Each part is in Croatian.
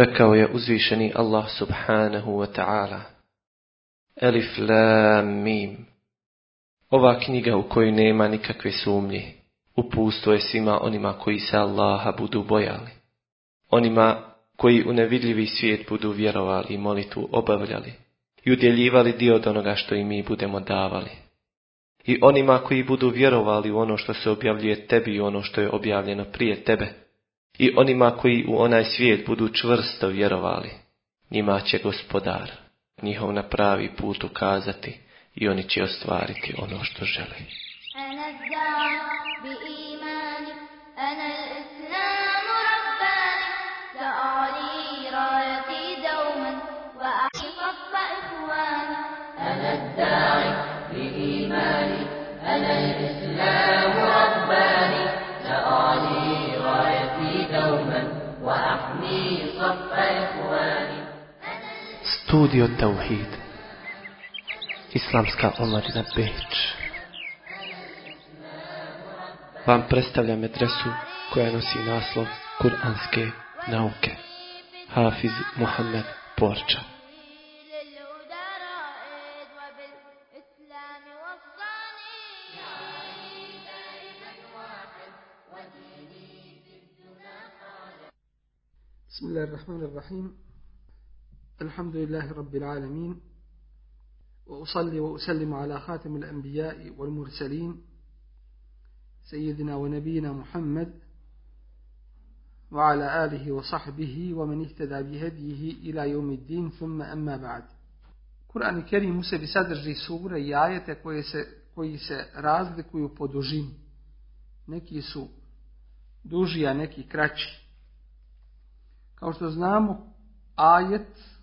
Rekao je uzvišeni Allah subhanahu wa ta'ala. Elif la mim. Ova knjiga u kojoj nema nikakve sumnje. Upustvo je svima onima koji se Allaha budu bojali. Onima koji u nevidljivi svijet budu vjerovali i molitu obavljali. I udjeljivali dio od onoga što i mi budemo davali. I onima koji budu vjerovali u ono što se objavljuje tebi i ono što je objavljeno prije tebe i onima koji u onaj svijet budu čvrsto vjerovali. Njima će gospodar njihov na pravi put ukazati i oni će ostvariti ono što žele. Studio Tauhid. Islamska omladina Beč. Vam predstavlja medresu koja nosi naslov Kur'anske nauke. Hafiz Muhammed Porča. Bismillahirrahmanirrahim. الحمد لله رب العالمين وأصلي وأسلم على خاتم الأنبياء والمرسلين سيدنا ونبينا محمد وعلى آله وصحبه ومن اهتدى بهديه إلى يوم الدين ثم أما بعد Kur'an Kerim u sebi sadrži sure i ajete koje se, koji se razlikuju po dužini. Neki su duži, a neki kraći. Kao što znamo, ajet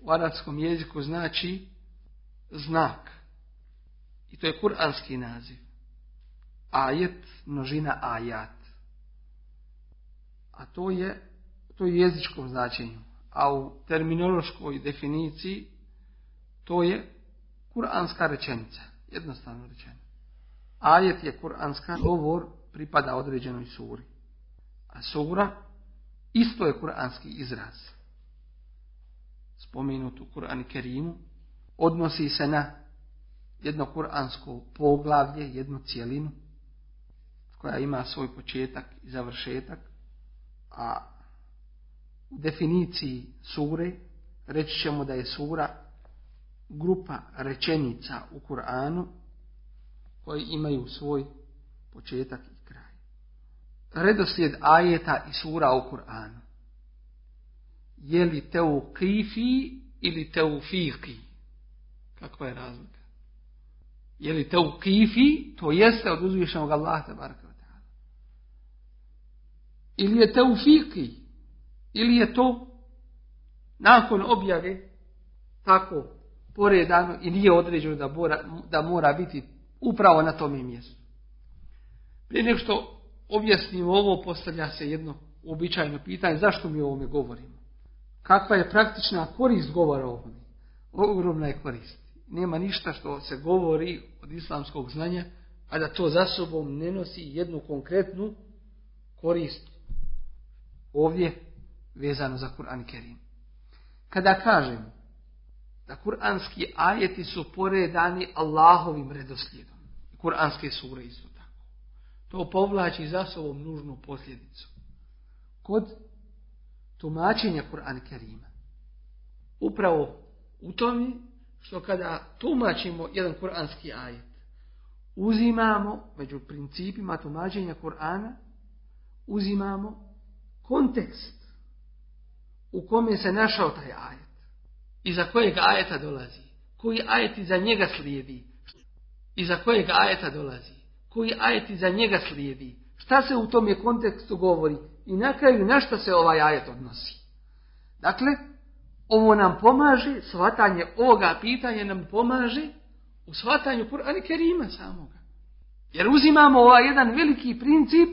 u arapskom jeziku znači znak. I to je kuranski naziv. Ajet, množina ajat. A to je, to je jezičkom značenju. A u terminološkoj definiciji to je kuranska rečenica. Jednostavno rečeno. Ajet je kuranska govor pripada određenoj suri. A sura isto je kuranski izraz spomenut u Kur'an Kerimu, odnosi se na jedno kuransko poglavlje, jednu cijelinu, koja ima svoj početak i završetak, a u definiciji sure reći ćemo da je sura grupa rečenica u Kur'anu koji imaju svoj početak i kraj. Redoslijed ajeta i sura u Kur'anu je li teukifi ili teufiki? Kakva je razlika? Je li teukifi, to jeste od uzvišenog Allaha tabaraka Ili je teufiki? Ili je to nakon objave tako poredano i nije određeno da mora, da mora biti upravo na tome mjestu. Prije nego što objasnimo ovo, postavlja se jedno uobičajeno pitanje, zašto mi o ovome govorimo? Kakva je praktična korist govora o ovome. Ogromna je korist. Nema ništa što se govori od islamskog znanja, a da to za sobom ne nosi jednu konkretnu korist. Ovdje vezano za Kur'an Kerim. Kada kažem da kuranski ajeti su poredani Allahovim redoslijedom, kuranske sure isto tako, to povlači za sobom nužnu posljedicu. Kod tumačenja Kur'ana Kerima. Upravo u tome što kada tumačimo jedan kuranski ajet, uzimamo među principima tumačenja Kur'ana, uzimamo kontekst u kome se našao taj ajet. Iza kojeg ajeta dolazi. Koji ajet iza njega slijedi. Iza kojeg ajeta dolazi. Koji ajet iza njega slijedi. Šta se u tom je kontekstu govori i na kraju na što se ovaj ajet odnosi. Dakle, ovo nam pomaže, shvatanje ovoga pitanja nam pomaže u shvatanju Kur'ana Kerima samoga. Jer uzimamo ovaj jedan veliki princip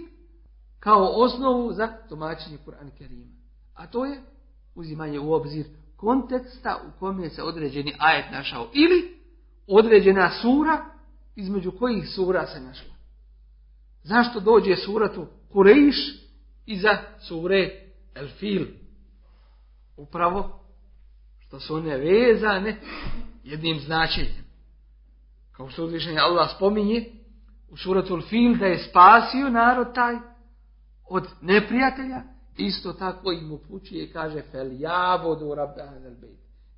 kao osnovu za tumačenje Kur'ana Kerima. A to je uzimanje u obzir konteksta u kome se određeni ajet našao. Ili određena sura između kojih sura se našla. Zašto dođe suratu Kurejš iza sure El Fil. Upravo što su one vezane jednim značenjem. Kao što uzvišenje Allah spominje u suratul Fil da je spasio narod taj od neprijatelja, isto tako im upućuje i kaže fel jabodu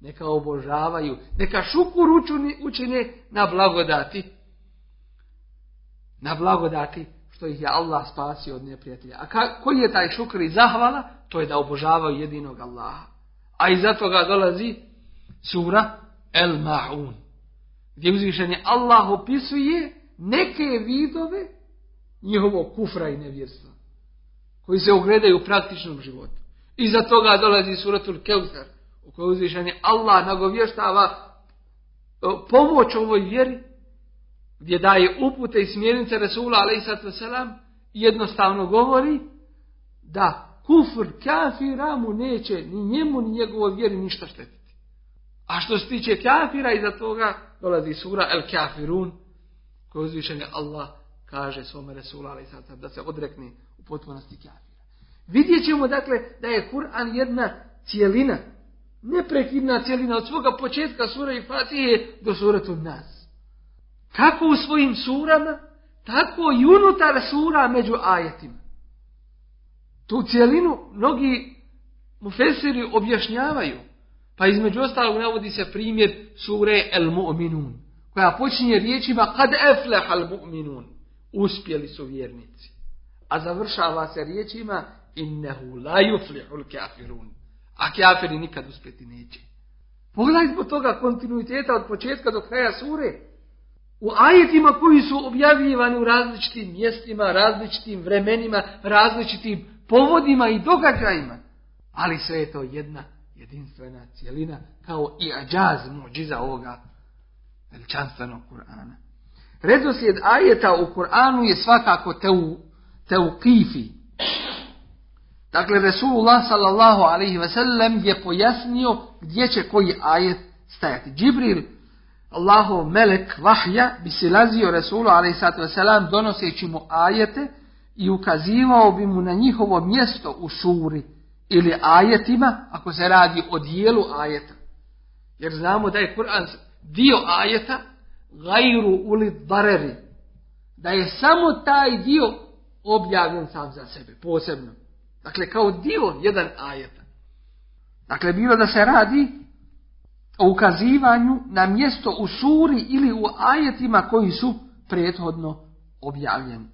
Neka obožavaju, neka šukur učine na blagodati. Na blagodati što ih je Allah spasio od neprijatelja. A koji je taj šukr i zahvala? To je da obožavaju jedinog Allaha. A iza toga dolazi sura El Ma'un. Gdje uzvišenje Allah opisuje neke vidove njihovog kufra i nevjerstva. Koji se ogledaju u praktičnom životu. Iza toga dolazi suratul Keutar. U kojoj uzvišenje Allah nagovještava e, pomoć ovoj vjeri. Gdje daje upute i smjernice Resula a.s. jednostavno govori da kufr kafira mu neće ni njemu ni njegovoj vjeri ništa štetiti. A što se tiče kafira, iza toga dolazi sura El Kafirun, koji uzvišen Allah kaže svome Resula, sad, da se odrekne u potpunosti kafira. Vidjet ćemo, dakle, da je Kur'an jedna cijelina, neprekidna cijelina od svoga početka sura i Fatije do suratu nas. Kako u svojim surama, tako i unutar sura među ajetima. Tu cijelinu mnogi mufesiri objašnjavaju. Pa između ostalog navodi se primjer sure El Mu'minun, koja počinje riječima kad efleha al mu'minun, uspjeli su vjernici. A završava se riječima innehu la yuflihul kafirun, a kafiri nikad uspjeti neće. Pogledajte po toga kontinuiteta od početka do kraja sure. U ajetima koji su objavljivani u različitim mjestima, različitim vremenima, različitim povodima i događajima. Ali sve je to jedna jedinstvena cijelina kao i ađaz muđiza ovoga veličanstvenog Kur'ana. Redoslijed ajeta u Kur'anu je svakako teu, teukifi. Dakle, Resulullah sallallahu alaihi ve sellem je pojasnio gdje će koji ajet stajati. Džibril, Allahov melek vahja, bi silazio Resulu alaihi ve sellem donoseći mu ajete i ukazivao bi mu na njihovo mjesto u suri ili ajetima, ako se radi o dijelu ajeta. Jer znamo da je Kur'an dio ajeta gajru uli bareri. Da je samo taj dio objavljen sam za sebe, posebno. Dakle, kao dio jedan ajeta. Dakle, bilo da se radi o ukazivanju na mjesto u suri ili u ajetima koji su prethodno objavljeni.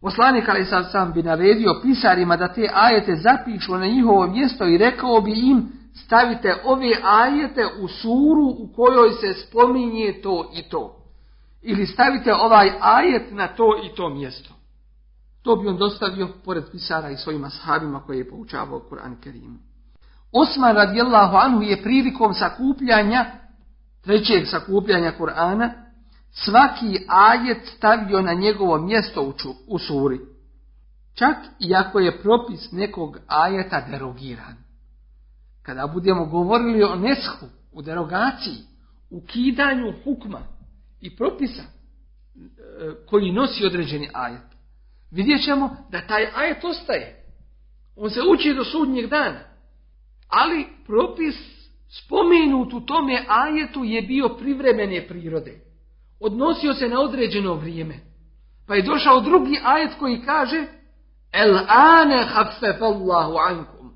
Poslanik ali sad sam bi naredio pisarima da te ajete zapišu na njihovo mjesto i rekao bi im stavite ove ajete u suru u kojoj se spominje to i to. Ili stavite ovaj ajet na to i to mjesto. To bi on dostavio pored pisara i svojima sahabima koje je poučavao Kur'an Kerimu. Osman radijallahu anhu je prilikom sakupljanja, trećeg sakupljanja Kur'ana, svaki ajet stavio na njegovo mjesto u suri. Čak i ako je propis nekog ajeta derogiran. Kada budemo govorili o neshu, u derogaciji, ukidanju hukma i propisa e, koji nosi određeni ajet, vidjet ćemo da taj ajet ostaje. On se uči do sudnjeg dana. Ali propis spomenut u tome ajetu je bio privremene prirode odnosio se na određeno vrijeme. Pa je došao drugi ajet koji kaže El ane Allahu ankum.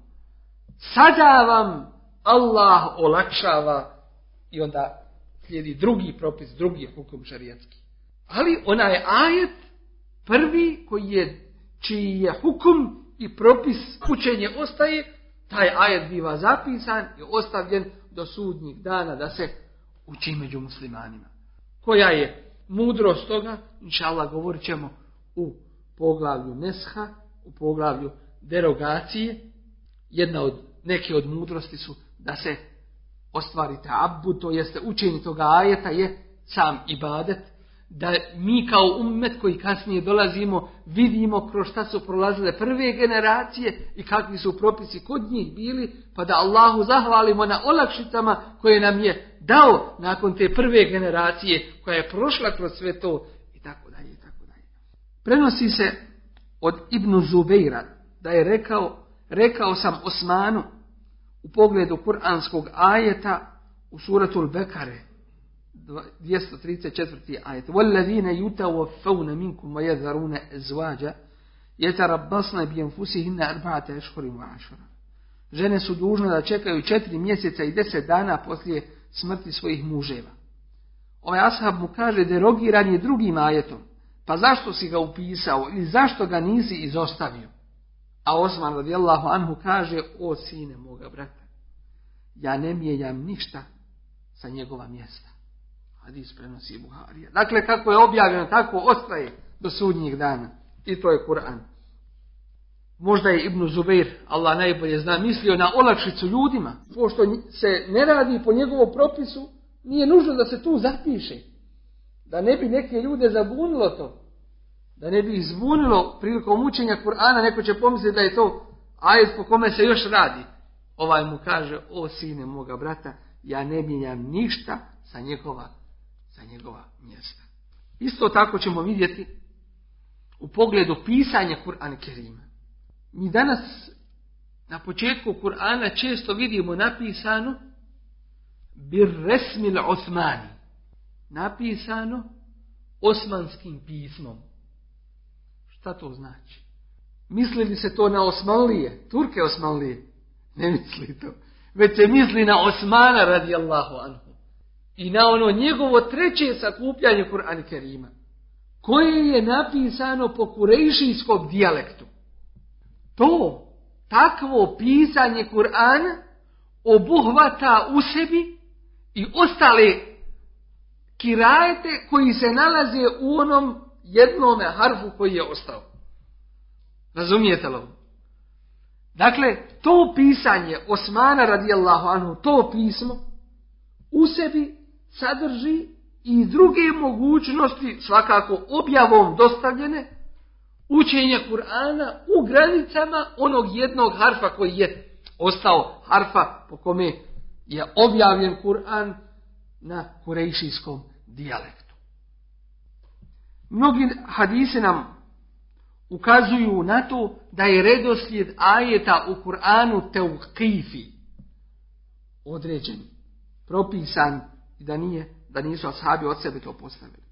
Sada vam Allah olakšava i onda slijedi drugi propis, drugi hukum šarijatski. Ali onaj ajet prvi koji je, čiji je hukum i propis učenje ostaje, taj ajet biva zapisan i ostavljen do sudnjih dana da se uči među muslimanima. Koja je mudrost toga? Inša Allah govorit ćemo u poglavlju Nesha, u poglavlju derogacije. Jedna od, neke od mudrosti su da se ostvarite abu, to jeste učenje toga ajeta je sam ibadet, da mi kao ummet koji kasnije dolazimo vidimo kroz šta su prolazile prve generacije i kakvi su propisi kod njih bili, pa da Allahu zahvalimo na olakšicama koje nam je dao nakon te prve generacije koja je prošla kroz sve to i tako dalje i tako dalje. Prenosi se od Ibnu Zubeira da je rekao, rekao sam Osmanu, u pogledu kuranskog ajeta u suratul Bekare 234. ajet وَالَّذِينَ يُتَوَفَّوْنَ مِنْكُمْ وَيَذَرُونَ أَزْوَاجًا يَتَرَبَّصْنَ بِيَنْفُسِهِنَّ أَرْبَعَةَ أَشْهُرٍ وَعَشْرًا Žene su dužne da čekaju četiri mjeseca i deset dana poslije smrti svojih muževa. Ovaj ashab mu kaže derogiran je drugim ajetom. Pa zašto si ga upisao ili zašto ga nisi izostavio? A Osman radijallahu anhu kaže, o sine moga brata, ja ne mijenjam ništa sa njegova mjesta. Hadis prenosi Buharija. Dakle, kako je objavljeno, tako ostaje do sudnjih dana. I to je Kur'an. Možda je Ibn Zubeir, Allah najbolje zna, mislio na olakšicu ljudima. Pošto se ne radi po njegovom propisu, nije nužno da se tu zapiše. Da ne bi neke ljude zabunilo to. Da ne bi izbunilo prilikom učenja Kur'ana, neko će pomisliti da je to ajet po kome se još radi. Ovaj mu kaže, o sine moga brata, ja ne mijenjam ništa sa njegova, sa njegova mjesta. Isto tako ćemo vidjeti u pogledu pisanja Kur'ana Kerima. Mi danas na početku Kur'ana često vidimo napisano bir resmil Osmani. Napisano osmanskim pismom. Šta to znači? Misli li se to na Osmanlije, Turke Osmanlije? Ne misli to. Već se misli na Osmana radijallahu anhu. I na ono njegovo treće sakupljanje Kur'ana Kerima. Koje je napisano po kurejšijskom dijalektu. To, takvo pisanje Kur'ana obuhvata u sebi i ostale kirajete koji se nalaze u onom jednome harfu koji je ostao. Razumijete li? Dakle, to pisanje Osmana radijallahu anhu, to pismo, u sebi sadrži i druge mogućnosti, svakako objavom dostavljene, učenja Kur'ana u granicama onog jednog harfa koji je ostao harfa po kome je objavljen Kur'an na kurejšijskom dijalektu. Mnogi hadise nam ukazuju na to da je redoslijed ajeta u Kur'anu teukifi određen, propisan i da nije, da nisu ashabi od sebe to postavili.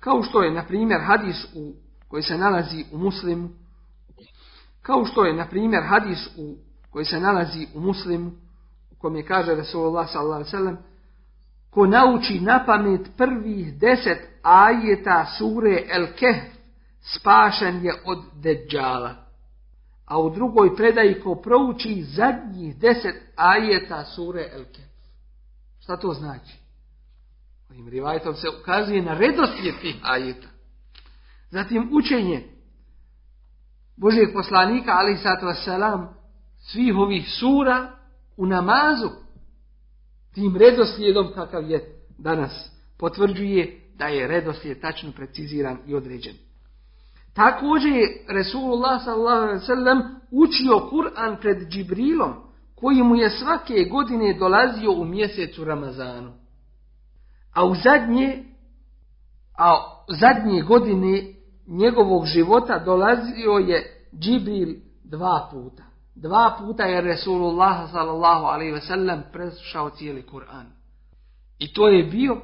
Kao što je, na primjer, hadis u, koji se nalazi u muslimu, kao što je, na primjer, hadis u, koji se nalazi u muslimu, u kojem je kaže Rasulullah sallallahu ko nauči na pamet prvih deset ajeta sure El Kehf, spašen je od deđala. A u drugoj predaji ko prouči zadnjih deset ajeta sure El Kehf. Šta to znači? Ovim rivajtom se ukazuje na redoslijed tih ajeta. Zatim učenje Božijeg poslanika, ali sato wasalam, svih ovih sura u namazu, tim redoslijedom kakav je danas, potvrđuje da je redoslijed tačno preciziran i određen. Također je Resulullah s.a.v. učio Kur'an pred Džibrilom, koji mu je svake godine dolazio u mjesecu Ramazanu. A u zadnje, a zadnje godine njegovog života dolazio je Džibril dva puta. Dva puta je Resulullah sallallahu alaihi ve sellem preslušao cijeli Kur'an. I to je bio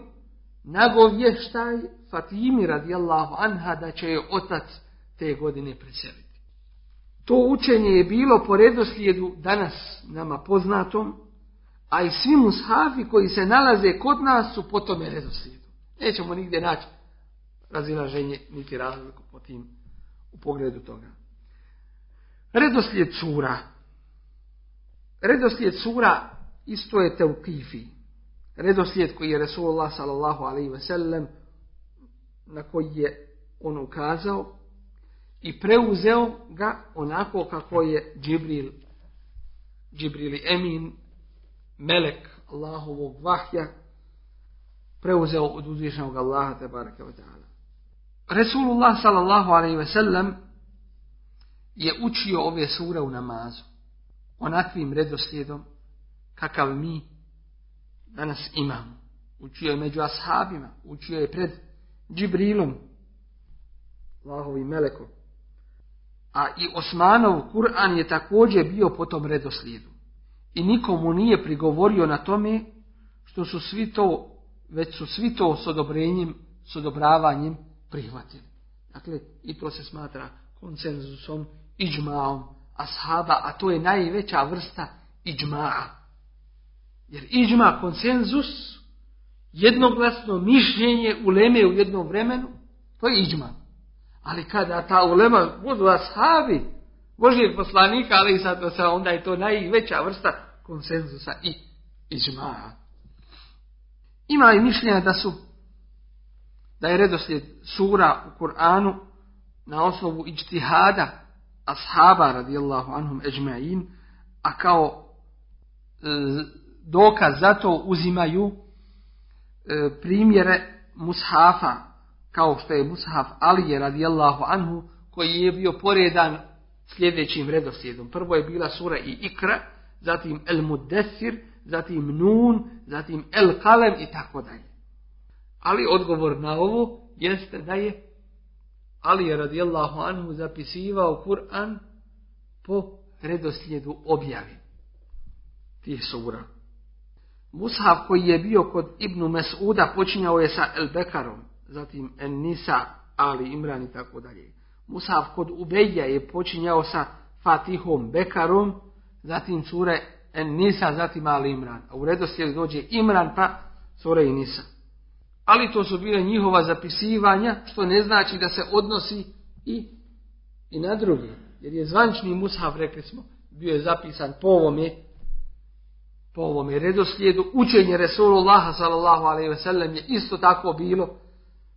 nagovještaj Fatimi radijallahu anha da će joj otac te godine preseliti. To učenje je bilo po redoslijedu danas nama poznatom, a i svi mushafi koji se nalaze kod nas su po tome redoslijedu. Nećemo nigdje naći razilaženje niti razliku po tim u pogledu toga. Redoslijed sura. Redoslijed sura isto je teukifi. Redoslijed koji je Resulullah sallallahu alaihi ve sellem na koji je on ukazao i preuzeo ga onako kako je Džibril, Džibril Emin, melek Allahovog vahja, preuzeo od uzvišenog Allaha te barake wa. Resulullah sallallahu alaihi ve sellem je učio ove sure u namazu onakvim redoslijedom kakav mi danas imamo. Učio je među ashabima, učio je pred Džibrilom, Allahovim melekom. A i Osmanov Kur'an je također bio po tom redoslijedu. i nikomu nije prigovorio na tome što su svi to, već su svi to s odobrenjem, s odobravanjem prihvatili. Dakle, i to se smatra konsenzusom, iđmaom ashaba, a to je najveća vrsta iđmaa. Jer iđma, konsenzus, jednoglasno mišljenje uleme u jednom vremenu, to je iđma. Ali kada ta ulema budu ashabi, Božijeg poslanika, ali i sad onda je to najveća vrsta konsenzusa i iđmaa. Ima i mišljenja da su da je redoslijed sura u Kur'anu na osnovu iđtihada ashaba radijallahu anhum eđma'in, a kao e, dokaz za to uzimaju e, primjere mushafa, kao što je mushaf Alije radijallahu anhu, koji je bio poredan sljedećim redoslijedom. Prvo je bila sura i ikra, zatim el muddesir, zatim nun, zatim el kalem i tako dalje. Ali odgovor na ovo jeste da je Ali je radijallahu anhu zapisivao Kur'an po redoslijedu objavi tih sura. Mushaf koji je bio kod Ibnu Mes'uda počinjao je sa El Bekarom, zatim Nisa, Ali, Imran i tako dalje. Mushaf kod Ubejja je počinjao sa Fatihom Bekarom, zatim sure En Nisa, zatim Ali Imran. A u redoslijedu dođe Imran pa sura i Nisa. Ali to su bile njihova zapisivanja, što ne znači da se odnosi i, i na druge. Jer je zvančni mushaf, rekli smo, bio je zapisan po ovome, po ovome redoslijedu. Učenje Resulullaha sallallahu alaihi ve sellem je isto tako bilo.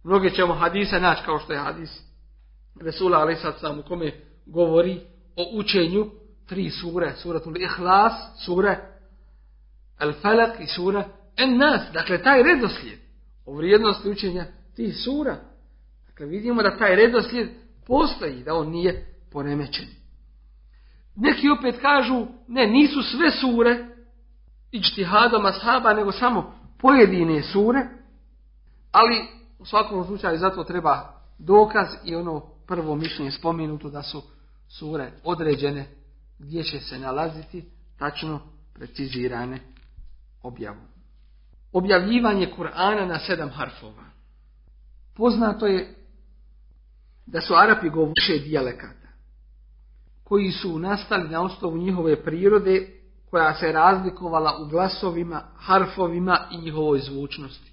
Mnoge ćemo hadise naći kao što je hadis Resula alaihi sallam u kome govori o učenju tri sure. Suratul Ihlas, sure Al Falak i sura En Nas. Dakle, taj redoslijed o vrijednosti učenja tih sura. Dakle, vidimo da taj redoslijed postoji, da on nije poremećen. Neki opet kažu, ne, nisu sve sure ičtihadom ashaba, nego samo pojedine sure, ali u svakom slučaju zato treba dokaz i ono prvo mišljenje spomenuto da su sure određene gdje će se nalaziti, tačno precizirane objavom objavljivanje Kur'ana na sedam harfova. Poznato je da su Arapi govoše dijalekata, koji su nastali na osnovu njihove prirode, koja se razlikovala u glasovima, harfovima i njihovoj zvučnosti.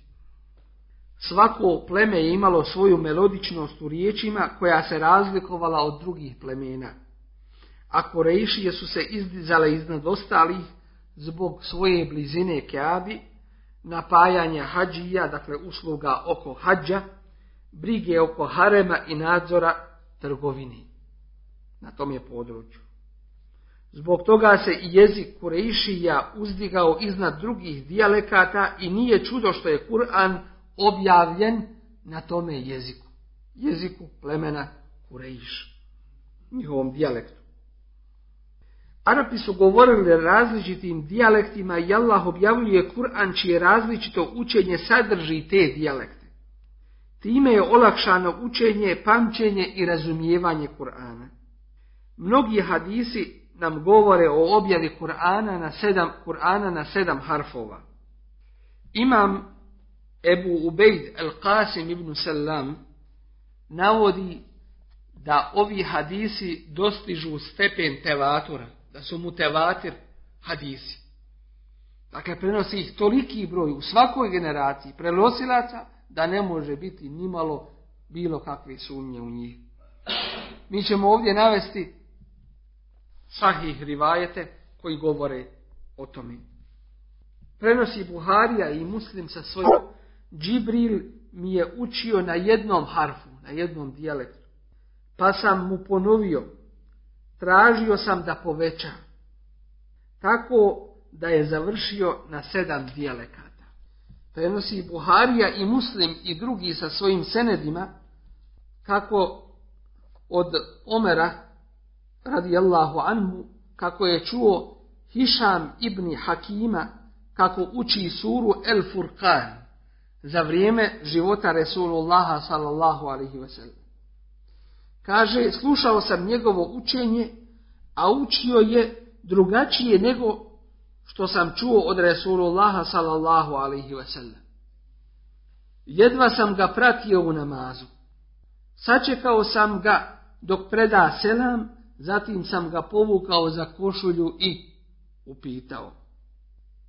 Svako pleme je imalo svoju melodičnost u riječima koja se razlikovala od drugih plemena. A Korejšije su se izdizale iznad ostalih zbog svoje blizine Keabi napajanja hađija, dakle usluga oko hađa, brige oko harema i nadzora trgovini na tom je području. Zbog toga se i jezik Kurešija uzdigao iznad drugih dijalekata i nije čudo što je Kur'an objavljen na tome jeziku. Jeziku plemena Kureiš, njihovom dijalektu. Arapi su govorili različitim dijalektima i Allah objavljuje Kur'an čije različito učenje sadrži te dijalekte. Time je olakšano učenje, pamćenje i razumijevanje Kur'ana. Mnogi hadisi nam govore o objavi Kur'ana na sedam, Kur'ana na sedam harfova. Imam Ebu Ubejd el-Qasim ibn Salam navodi da ovi hadisi dostižu stepen tevatura da su mutevatir hadisi. Dakle, prenosi ih toliki broj u svakoj generaciji prenosilaca da ne može biti nimalo bilo kakve sumnje u njih. Mi ćemo ovdje navesti sahih rivajete koji govore o tome. Prenosi Buharija i Muslim sa svojom Džibril mi je učio na jednom harfu, na jednom dijalektu. Pa sam mu ponovio tražio sam da poveća. Tako da je završio na sedam dijalekata. Prenosi Buharija i Muslim i drugi sa svojim senedima, kako od Omera radijallahu anhu, kako je čuo Hišam ibn Hakima, kako uči suru El Furqan za vrijeme života Resulullaha sallallahu alaihi wasallam. Kaže, slušao sam njegovo učenje, a učio je drugačije nego što sam čuo od Resulullaha sallallahu alaihi wasallam. Jedva sam ga pratio u namazu. Sačekao sam ga dok preda selam, zatim sam ga povukao za košulju i upitao.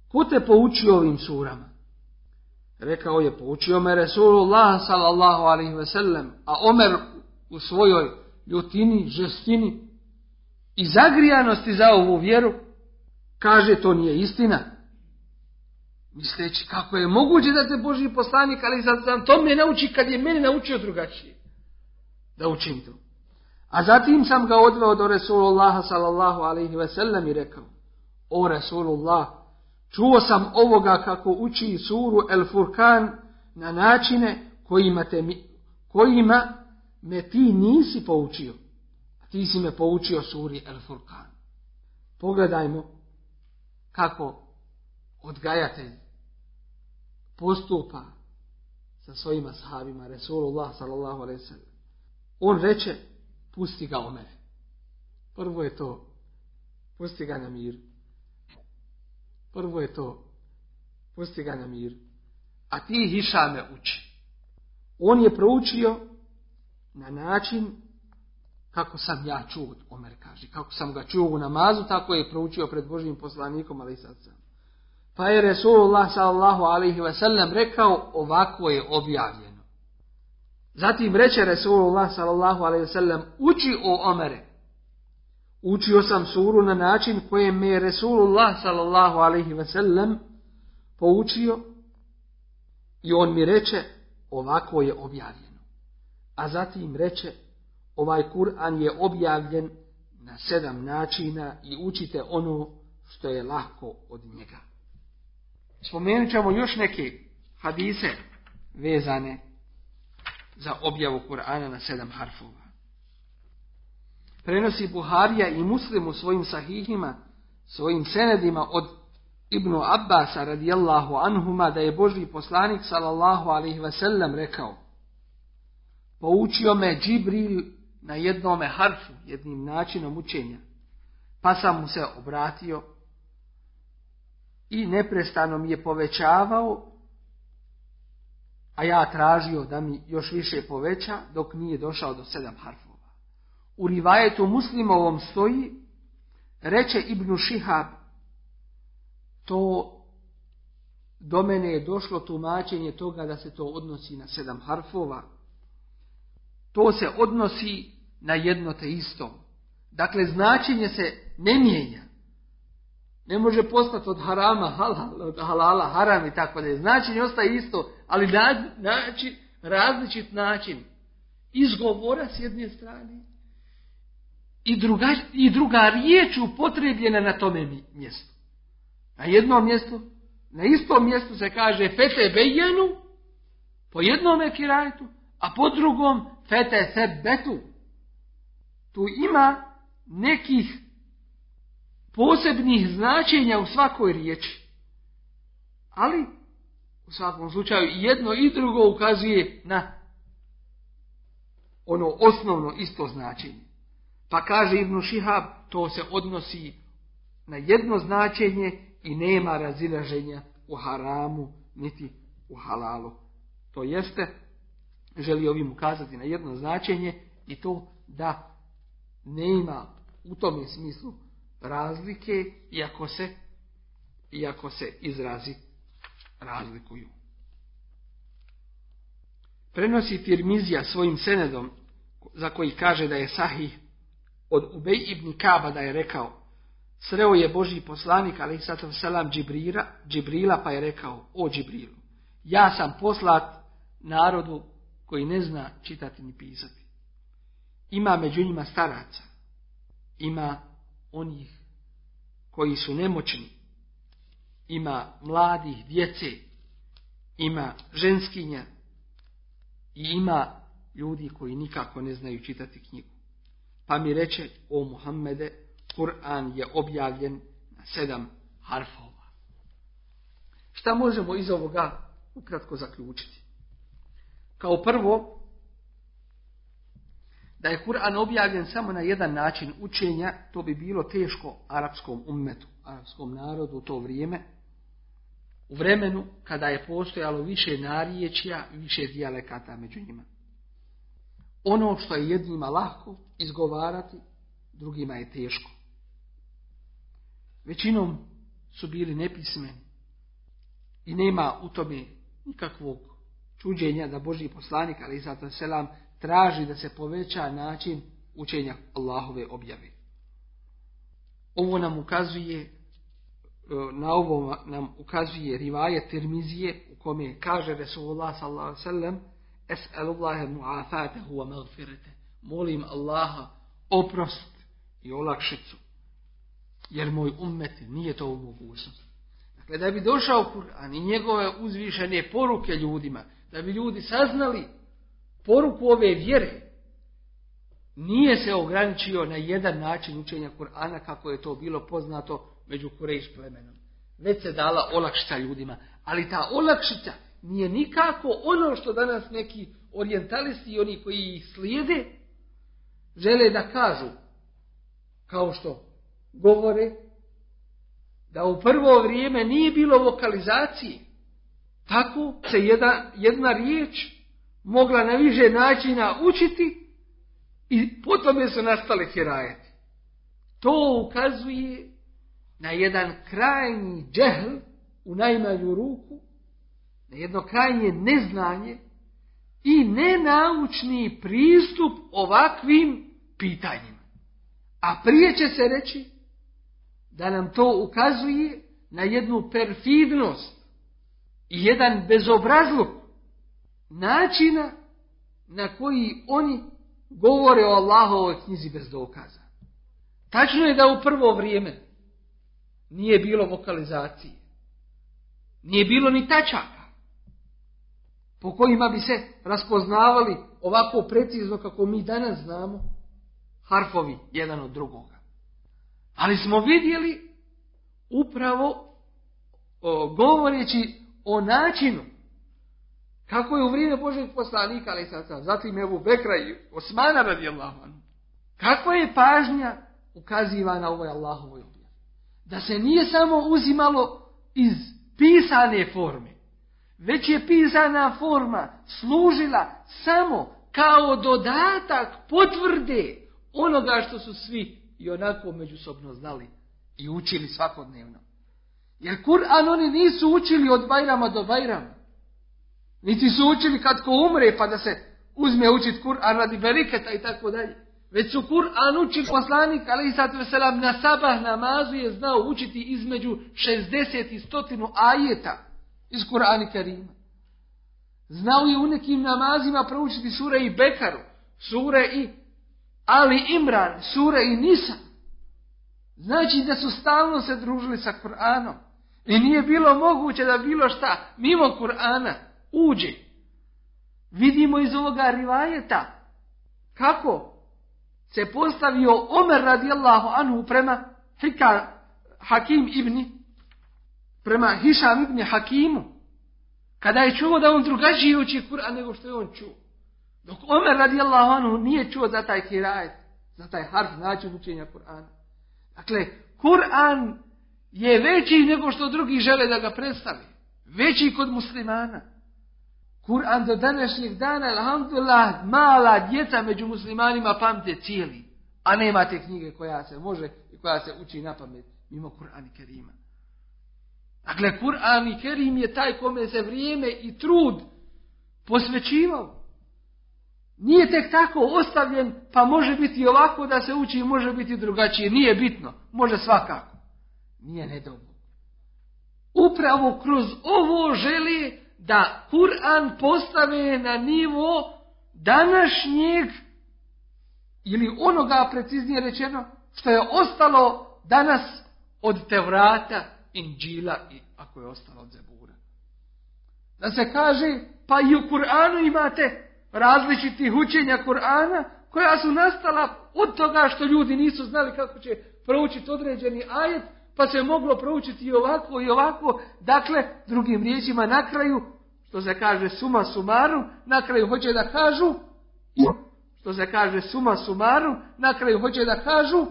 Ko te poučio ovim surama? Rekao je, poučio me Resulullah sallallahu alaihi ve sellem, a Omer u svojoj ljutini, žestini i zagrijanosti za ovu vjeru, kaže to nije istina. Misleći kako je moguće da te Boži poslanik, ali sad sam to me nauči kad je mene naučio drugačije. Da učim to. A zatim sam ga odveo do Resulullah sallallahu alaihi ve sellem i rekao, o Resulullah, čuo sam ovoga kako uči suru El Furkan na načine kojima, te kojima me ti nisi poučio. A ti si me poučio suri El Furkan. Pogledajmo kako odgajatelj postupa sa svojima sahabima Resulullah sallallahu alaihi. On reče, pusti ga o mene. Prvo je to, pusti ga na mir. Prvo je to, pusti ga na mir. A ti Hišame uči. On je proučio na način kako sam ja čuo, Omer kaže, kako sam ga čuo u namazu, tako je proučio pred Božim poslanikom, ali sad sam. Pa je Resulullah sallallahu alaihi ve sellem rekao, ovako je objavljeno. Zatim reče Resulullah sallallahu alaihi ve sellem, uči o Omere. Učio sam suru na način kojem me je Resulullah sallallahu alaihi ve sellem poučio i on mi reče, ovako je objavljeno. A zatim reče, ovaj Kur'an je objavljen na sedam načina i učite ono što je lako od njega. Spomenut ćemo još neke hadise vezane za objavu Kur'ana na sedam harfova. Prenosi Buharija i Muslim u svojim sahihima, svojim senedima od Ibnu Abbasa radijallahu anhuma da je Božji poslanik sallallahu alaihi wasallam rekao Poučio me Džibril na jednome harfu, jednim načinom učenja. Pa sam mu se obratio i neprestano mi je povećavao, a ja tražio da mi još više poveća dok nije došao do sedam harfova. U rivajetu muslimovom stoji, reče Ibnu Šihab, to do mene je došlo tumačenje toga da se to odnosi na sedam harfova, to se odnosi na jedno te isto. Dakle, značenje se ne mijenja. Ne može postati od harama halal, od halala haram i tako da Značenje ostaje isto, ali način, različit način izgovora s jedne strane i druga, i druga riječ upotrebljena na tome mjestu. Na jednom mjestu, na istom mjestu se kaže fete bejenu, po jednom kirajtu, a po drugom fete sebetu. Tu ima nekih posebnih značenja u svakoj riječi. Ali, u svakom slučaju, jedno i drugo ukazuje na ono osnovno isto značenje. Pa kaže Ibnu Šihab, to se odnosi na jedno značenje i nema razilaženja u haramu niti u halalu. To jeste, želi ovim ukazati na jedno značenje i to da nema u tome smislu razlike iako se, iako se izrazi razlikuju. Prenosi Tirmizija svojim senedom za koji kaže da je sahih od Ubej ibn Kaba da je rekao Sreo je Boži poslanik, ali sato selam Džibrila, Džibrila, pa je rekao, o Džibrilu, ja sam poslat narodu koji ne zna čitati ni pisati. Ima među njima staraca, ima onih koji su nemoćni, ima mladih, djece, ima ženskinja i ima ljudi koji nikako ne znaju čitati knjigu. Pa mi reče, o Muhammede, Kur'an je objavljen na sedam harfova. Šta možemo iz ovoga ukratko zaključiti? Kao prvo, da je Kur'an objavljen samo na jedan način učenja, to bi bilo teško arapskom ummetu. arapskom narodu u to vrijeme, u vremenu kada je postojalo više nariječja i više dijalekata među njima. Ono što je jednima lahko izgovarati, drugima je teško. Većinom su bili nepismeni i nema u tome nikakvog čuđenja da Boži poslanik, ali i selam, traži da se poveća način učenja Allahove objave. Ovo nam ukazuje, e, na ovo nam ukazuje rivaje Tirmizije u kome kaže Resulullah sallallahu sallam Es'alullahe mu'afatahu wa magfirete. Molim Allaha oprost i olakšicu. Jer moj ummet nije to u mogućnosti. Dakle, da bi došao Kur'an i njegove uzvišene poruke ljudima, da bi ljudi saznali poruku ove vjere, nije se ograničio na jedan način učenja Kur'ana kako je to bilo poznato među Kurejš plemenom. Već se dala olakšica ljudima. Ali ta olakšica nije nikako ono što danas neki orientalisti i oni koji ih slijede žele da kažu. Kao što govore da u prvo vrijeme nije bilo vokalizacije. Tako se jedna, jedna riječ mogla na više načina učiti i potom su nastale hirajeti. To ukazuje na jedan krajnji džehl u najmanju ruku, na jedno krajnje neznanje i nenaučni pristup ovakvim pitanjima. A prije će se reći da nam to ukazuje na jednu perfidnost i jedan bezobrazluk načina na koji oni govore o Allahovoj knjizi bez dokaza. Tačno je da u prvo vrijeme nije bilo vokalizacije. Nije bilo ni tačaka po kojima bi se raspoznavali ovako precizno kako mi danas znamo harfovi jedan od drugoga. Ali smo vidjeli upravo govoreći o načinu kako je u vrijeme Božeg poslanika, ali sad, zatim Ebu Bekra i Osmana radi Allahom. Kakva je pažnja ukazivana ovoj Allahovoj objavi? Da se nije samo uzimalo iz pisane forme, već je pisana forma služila samo kao dodatak potvrde onoga što su svi i onako međusobno znali i učili svakodnevno. Jer Kur'an oni nisu učili od Bajrama do Bajrama. Niti su učili kad ko umre pa da se uzme učit Kur'an radi beriketa i tako dalje. Već su Kur'an učili poslanik, ali i sad veselam, na sabah namazu je znao učiti između 60 i 100 ajeta iz Kur'ana Karima. Znao je u nekim namazima proučiti sure i Bekaru, sure i Ali Imran, sure i Nisa. Znači da su stalno se družili sa Kur'anom. I nije bilo moguće da bilo šta mimo Kur'ana uđe. Vidimo iz ovoga rivajeta kako se postavio Omer radijallahu anhu prema Hika, Hakim ibn prema Hišam ibn Hakimu kada je čuo da on drugačije uči Kur'an nego što je on čuo. Dok Omer radijallahu anhu nije čuo za taj kirajet, za taj harf način učenja Kur'ana. Dakle, Kur'an je veći nego što drugi žele da ga predstavi. Veći kod muslimana. Kur'an do današnjeg dana, alhamdulillah, mala djeca među muslimanima pamte cijeli. A nema te knjige koja se može i koja se uči na pamet mimo i Kerima. Dakle, Kur'an i Kerim je taj kome se vrijeme i trud posvećivao. Nije tek tako ostavljen, pa može biti ovako da se uči, može biti drugačije. Nije bitno, može svakako. Nije nedovoljno. Upravo kroz ovo želi da Kur'an postave na nivo današnjeg ili onoga preciznije rečeno što je ostalo danas od Tevrata, Inđila i ako je ostalo od Zebura. Da se kaže, pa i u Kur'anu imate različitih učenja Kur'ana koja su nastala od toga što ljudi nisu znali kako će proučiti određeni ajet, pa se moglo proučiti i ovako i ovako. Dakle, drugim riječima na kraju, što se kaže suma sumaru, na kraju hoće da kažu, što se kaže suma sumaru, na kraju hoće da kažu,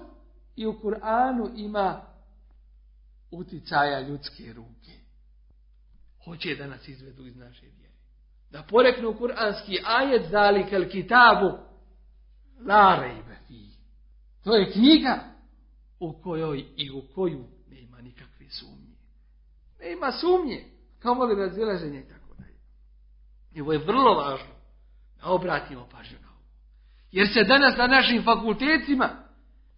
i u Kur'anu ima uticaja ljudske ruke. Hoće da nas izvedu iz naše vjere. Da poreknu kuranski ajet zalikel kitabu la rejbe fi. To je knjiga u kojoj i u koju nema nikakve sumnje. Nema sumnje. Kao moli razilaženje i tako dalje. I ovo je vrlo važno da obratimo pažnju na ovo. Jer se danas na našim fakultetima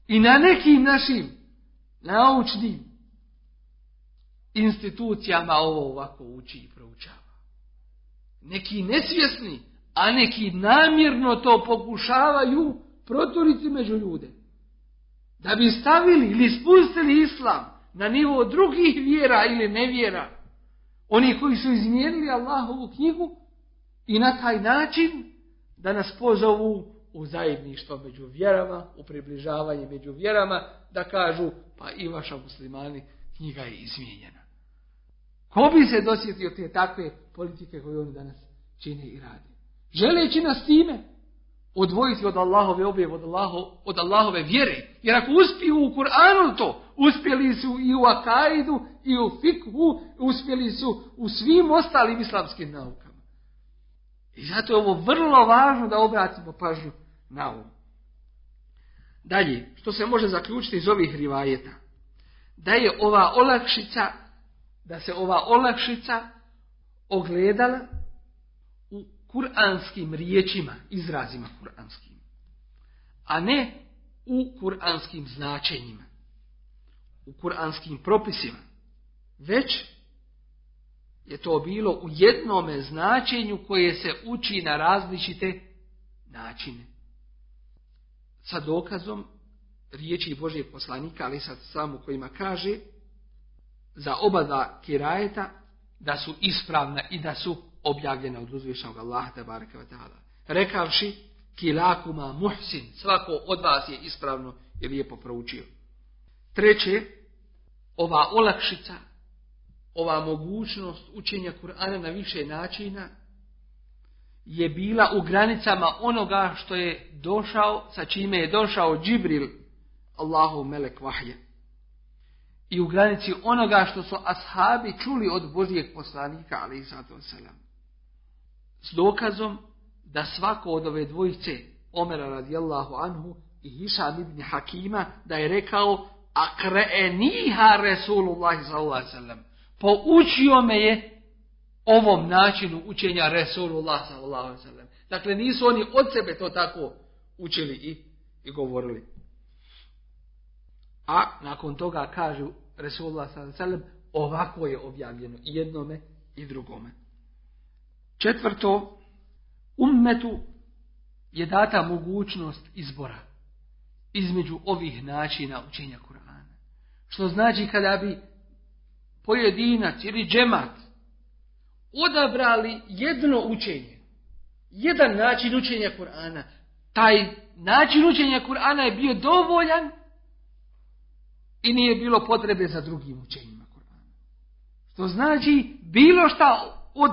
i na nekim našim naučnim institucijama ovo ovako uči i proučava. Neki nesvjesni, a neki namjerno to pokušavaju proturiti među ljude. Da bi stavili ili spustili islam na nivo drugih vjera ili nevjera. Oni koji su izmijenili Allahovu knjigu i na taj način da nas pozovu u zajedništvo među vjerama, u približavanje među vjerama, da kažu, pa i vaša muslimani, knjiga je izmijenjena. Ko bi se dosjetio te takve politike koje oni danas čine i radi? Želeći nas time odvojiti od Allahove objeve, od, Allaho, od Allahove vjere. Jer ako uspiju u Kur'anu to, uspjeli su i u Akaidu, i u Fikhu, uspjeli su u svim ostalim islamskim naukama. I zato je ovo vrlo važno da obratimo pažnju na ovo. Dalje, što se može zaključiti iz ovih rivajeta? Da je ova olakšica, da se ova olakšica ogledala u kuranskim riječima, izrazima kuranskim, a ne u kuranskim značenjima, u kuranskim propisima, već je to bilo u jednome značenju koje se uči na različite načine. Sa dokazom riječi Božijeg poslanika, ali sad samo kojima kaže za oba dva kirajeta da su ispravna i da su objavljena od uzvišnog Allaha te baraka wa ta'ala. Rekavši kilakuma muhsin, svako od vas je ispravno i lijepo proučio. Treće, ova olakšica, ova mogućnost učenja Kur'ana na više načina je bila u granicama onoga što je došao, sa čime je došao Džibril, Allahu melek vahje. I u granici onoga što su ashabi čuli od Božijeg poslanika, ali i selam. S dokazom da svako od ove dvojice, Omera radijallahu anhu i Hišam ibn Hakima, da je rekao Akre'eniha Resulullah sallallahu sallam. Poučio me je ovom načinu učenja Resulullah sallallahu sallam. Dakle, nisu oni od sebe to tako učili i, i govorili. A nakon toga kažu Resulullah sallam, ovako je objavljeno i jednome i drugome. Četvrto, ummetu je data mogućnost izbora između ovih načina učenja Kur'ana. Što znači kada bi pojedinac ili džemat odabrali jedno učenje, jedan način učenja Kur'ana, taj način učenja Kur'ana je bio dovoljan i nije bilo potrebe za drugim učenjima Kur'ana. Što znači bilo šta od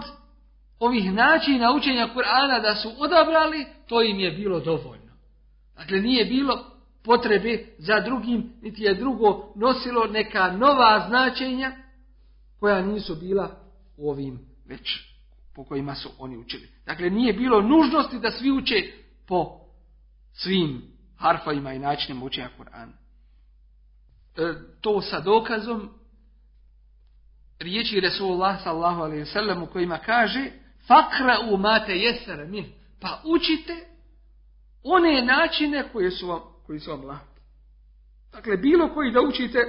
ovih načina učenja Kur'ana da su odabrali, to im je bilo dovoljno. Dakle, nije bilo potrebe za drugim, niti je drugo nosilo neka nova značenja koja nisu bila u ovim već po kojima su oni učili. Dakle, nije bilo nužnosti da svi uče po svim harfovima i načinima učenja Kur'ana. E, to sa dokazom riječi Resulullah sallahu alaihi sallam u kojima kaže Fakra u mate min. Pa učite one načine koje su vam, koji su vam laki. Dakle, bilo koji da učite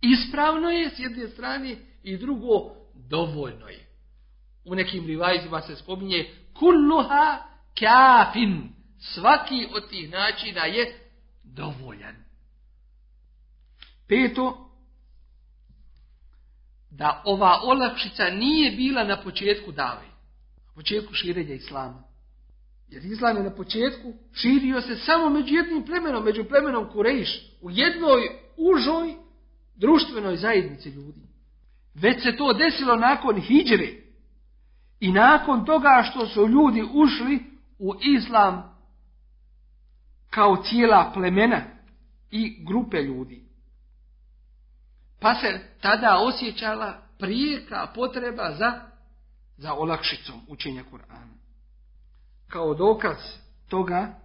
ispravno je s jedne strane i drugo dovoljno je. U nekim rivajzima se spominje kulluha kafin. Svaki od tih načina je dovoljan. Peto, da ova olakšica nije bila na početku dave početku širenja islama. Jer islam je na početku širio se samo među jednim plemenom, među plemenom Kurejš, u jednoj užoj društvenoj zajednici ljudi. Već se to desilo nakon hijdžre i nakon toga što su ljudi ušli u islam kao cijela plemena i grupe ljudi. Pa se tada osjećala prijeka potreba za, za olakšicom učenja Kur'ana. Kao dokaz toga,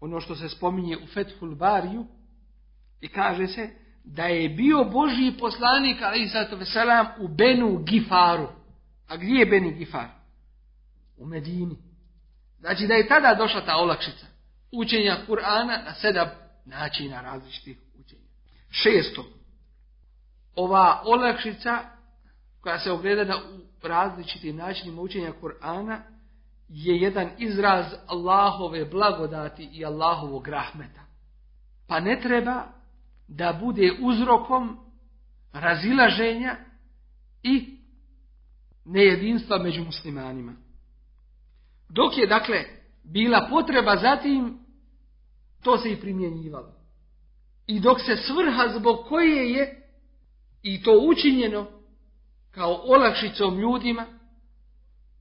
ono što se spominje u Fethul Bariju, i kaže se da je bio Božji poslanik, ali veselam, u Benu Gifaru. A gdje je Beni Gifar? U Medini. Znači da je tada došla ta olakšica učenja Kur'ana na sedam načina različitih učenja. Šesto. Ova olakšica koja se ogleda u različitim načinima učenja Kur'ana je jedan izraz Allahove blagodati i Allahovog rahmeta. Pa ne treba da bude uzrokom razilaženja i nejedinstva među muslimanima. Dok je dakle bila potreba zatim, to se i primjenjivalo. I dok se svrha zbog koje je i to učinjeno kao olakšicom ljudima,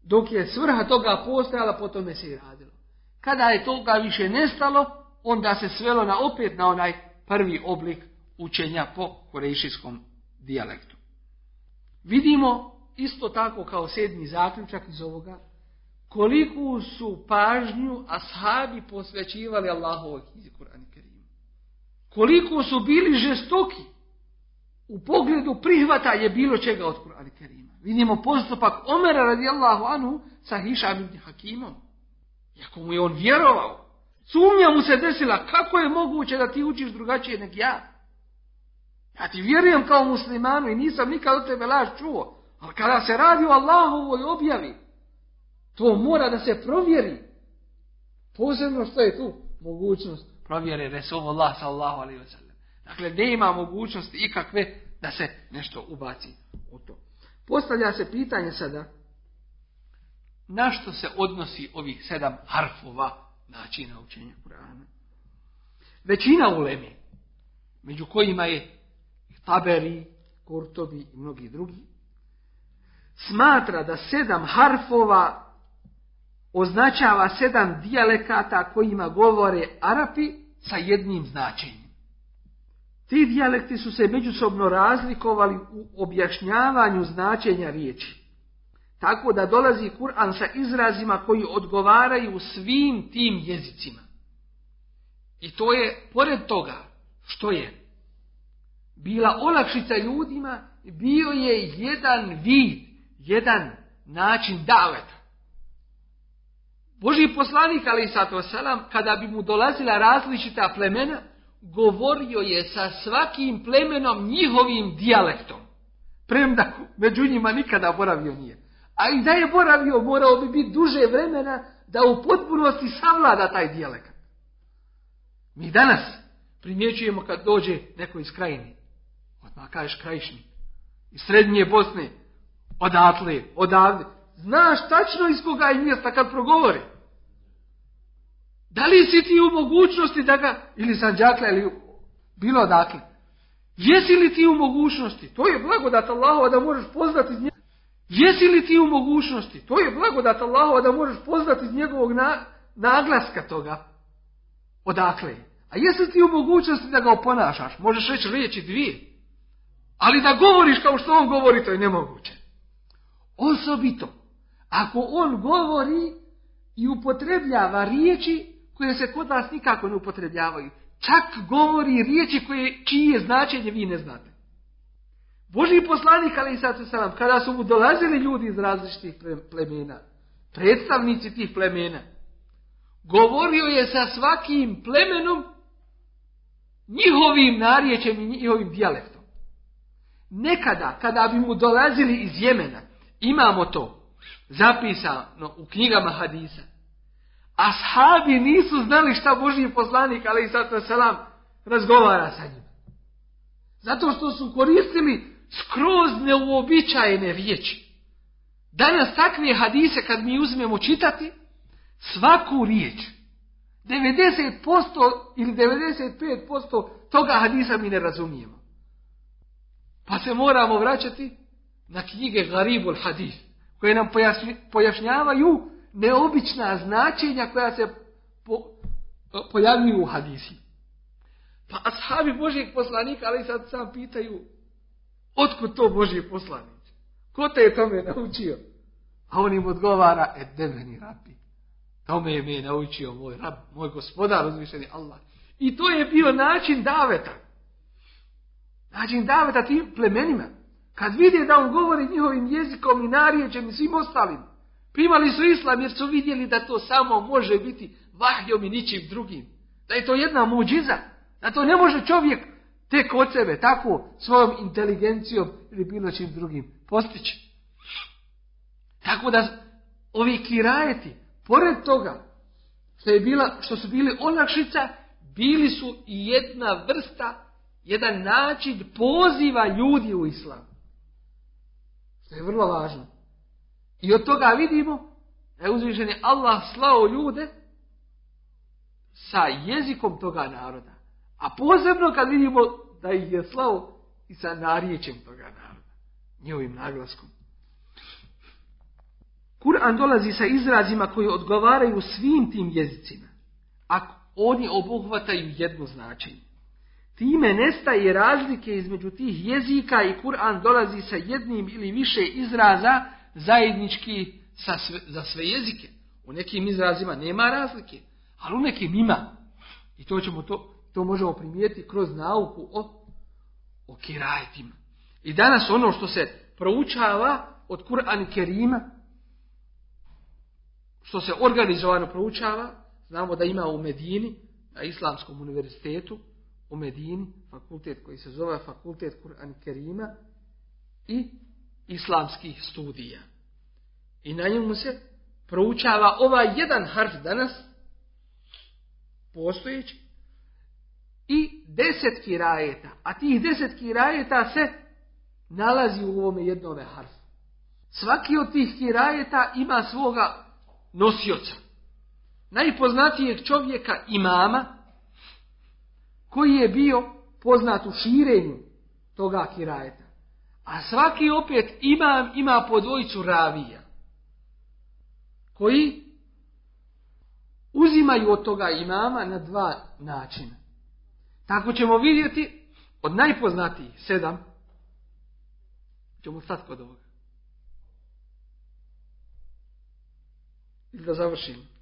dok je svrha toga postojala, po tome se i radilo. Kada je toga više nestalo, onda se svelo na opet na onaj prvi oblik učenja po korejšijskom dijalektu. Vidimo isto tako kao sedmi zaključak iz ovoga, koliku su pažnju ashabi posvećivali Allahovoj knjizi Kur'an Koliko su bili žestoki u pogledu prihvatanje bilo čega od Kur'ana Kerima. Vidimo postupak Omera radijallahu anhu sa Hišam ibn Hakimom. Iako mu je on vjerovao, sumnja mu se desila kako je moguće da ti učiš drugačije nego ja. Ja ti vjerujem kao muslimanu i nisam nikad od tebe laž čuo. Ali kada se radi o Allahovoj objavi, to mora da se provjeri. Posebno što je tu mogućnost provjere Resulullah sallallahu alaihi wa. Dakle, ne ima mogućnosti ikakve da se nešto ubaci u to. Postavlja se pitanje sada, na što se odnosi ovih sedam harfova načina učenja Kur'ana? Većina uleme, među kojima je Taberi, Kurtobi i mnogi drugi, smatra da sedam harfova označava sedam dijalekata kojima govore Arapi sa jednim značenjem. Ti dijalekti su se međusobno razlikovali u objašnjavanju značenja riječi. Tako da dolazi Kur'an sa izrazima koji odgovaraju svim tim jezicima. I to je, pored toga, što je bila olakšica ljudima, bio je jedan vid, jedan način daveta. Boži poslanik, ali sato selam, kada bi mu dolazila različita plemena, govorio je sa svakim plemenom njihovim dijalektom. Premda među njima nikada boravio nije. A i da je boravio, morao bi biti duže vremena da u potpunosti savlada taj dijalekt. Mi danas primjećujemo kad dođe neko iz krajine. Odmah kažeš krajišni. Iz srednje Bosne. Odatle, odavde. Znaš tačno iz koga je mjesta kad progovori. Da li si ti u mogućnosti da ga, ili Sanđakla, ili bilo odakle. Jesi li ti u mogućnosti? To je blagodat Allahova da možeš poznati iz njega. Jesi li ti u mogućnosti? To je blagodat Allahova da možeš poznati iz njegovog naglaska toga. Odakle A jesi ti u mogućnosti da ga oponašaš? Možeš reći riječi dvije. Ali da govoriš kao što on govori, to je nemoguće. Osobito, ako on govori i upotrebljava riječi koje se kod vas nikako ne upotrebljavaju. Čak govori riječi koje, čije značenje vi ne znate. Boži poslanik, ali i sad kada su mu dolazili ljudi iz različitih plemena, predstavnici tih plemena, govorio je sa svakim plemenom njihovim narječem i njihovim dijalektom. Nekada, kada bi mu dolazili iz Jemena, imamo to zapisano u knjigama hadisa, Ashabi nisu znali šta Božji poslanik, ali i sato selam, razgovara sa njima. Zato što su koristili skroz neuobičajene riječi. Danas takve hadise kad mi uzmemo čitati, svaku riječ, 90% ili 95% toga hadisa mi ne razumijemo. Pa se moramo vraćati na knjige Garibul Hadis, koje nam pojašnjavaju neobična značenja koja se po, pojavljuju u hadisi. Pa ashabi Božeg poslanika, ali sad sam pitaju, Otkud to Božji poslanić? Ko te je tome naučio? A on im odgovara, e demeni rabi. Tome je me naučio moj rab, moj gospodar uzvišeni Allah. I to je bio način daveta. Način daveta tim plemenima. Kad vide da on govori njihovim jezikom i narijeđem i svim ostalim. Primali su islam jer su vidjeli da to samo može biti vahjom i ničim drugim. Da je to jedna muđiza. Da to ne može čovjek tek od sebe, tako svojom inteligencijom ili bilo čim drugim postići. Tako da ovi kirajeti, pored toga što, je bila, što su bili olakšica, bili su i jedna vrsta, jedan način poziva ljudi u islam. Što je vrlo važno. I od toga vidimo da je uzvišen Allah slao ljude sa jezikom toga naroda. A posebno kad vidimo da ih je slao i sa nariječem toga naroda. Njihovim naglaskom. Kur'an dolazi sa izrazima koji odgovaraju svim tim jezicima. A oni obuhvataju jedno značenje. Time nestaje razlike između tih jezika i Kur'an dolazi sa jednim ili više izraza zajednički sa za sve jezike. U nekim izrazima nema razlike, ali u nekim ima. I to, ćemo to, to možemo primijetiti kroz nauku o, o kirajetima. I danas ono što se proučava od Kur'an Kerima, što se organizovano proučava, znamo da ima u Medini, na Islamskom univerzitetu, u Medini, fakultet koji se zove Fakultet Kur'an Kerima i islamskih studija. I na njemu se proučava ovaj jedan harf danas, postojeći, i deset kirajeta. A tih deset kirajeta se nalazi u ovome jednome harfu. Svaki od tih kirajeta ima svoga nosioca. Najpoznatijeg čovjeka imama, koji je bio poznat u širenju toga kirajeta. A svaki opet imam ima po dvojicu ravija. Koji uzimaju od toga imama na dva načina. Tako ćemo vidjeti od najpoznatijih sedam. Ćemo stati kod ovoga. Ili da završimo.